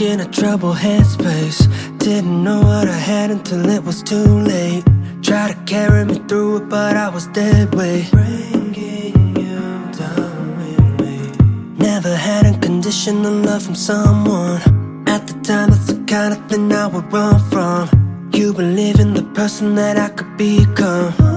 in a troubled headspace. Didn't know what I had until it was too late. Tried to carry me through it but I was dead weight. Bringing you down with me. Never had unconditional love from someone. At the time that's the kind of thing I would run from. You believe in the person that I could become.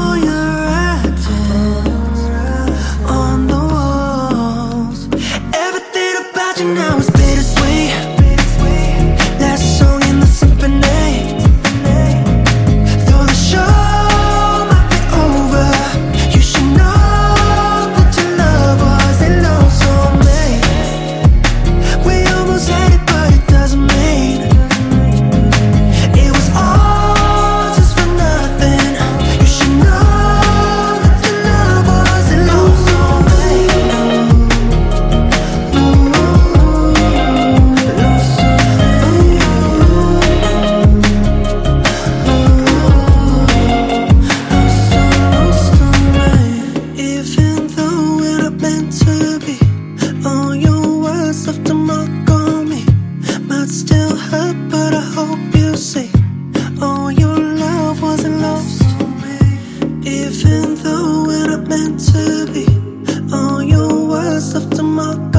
you. even though we're not meant to be. All your words left a mark.